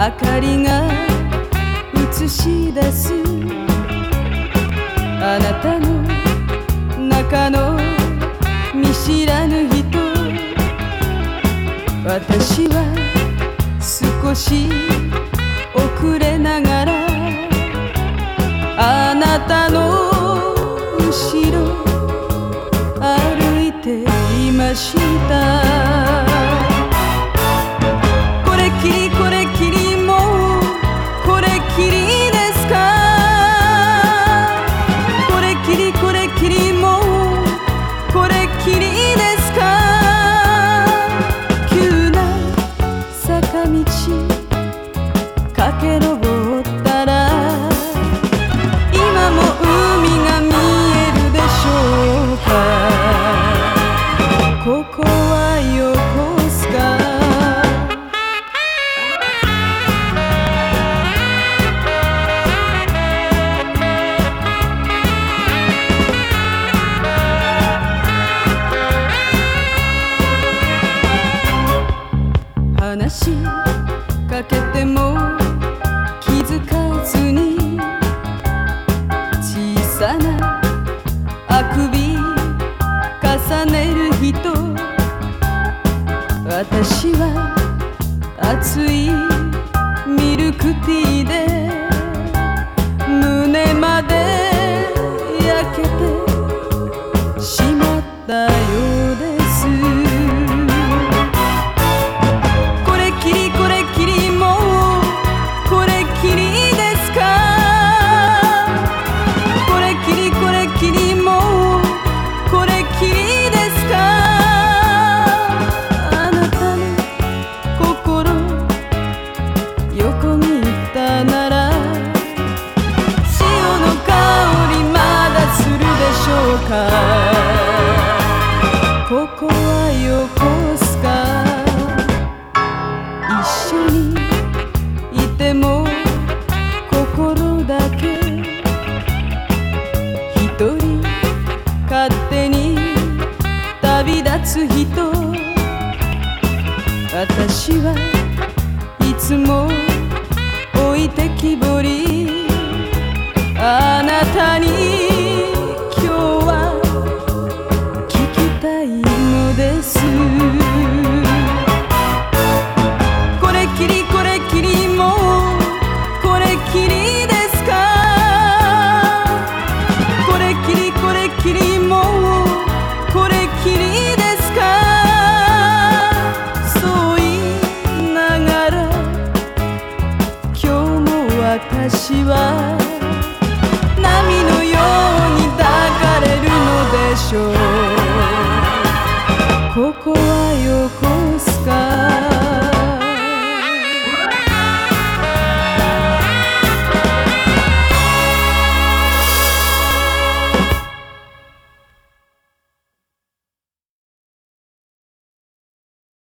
明かりが映し出す。あなたの中の見知らぬ人。私は少し遅れながら。あなたの後ろ歩いていました。ここは横須賀話しかけても気づかずに小さなあくび重ねる人。私は熱いミルクティーで胸まで焼けてしまったよ。か。ここは横須賀一緒にいても心だけ。一人勝手に旅立つ人。私はいつも置いてきぼり。きりもうこれきりですか？そう言いながら今日も私は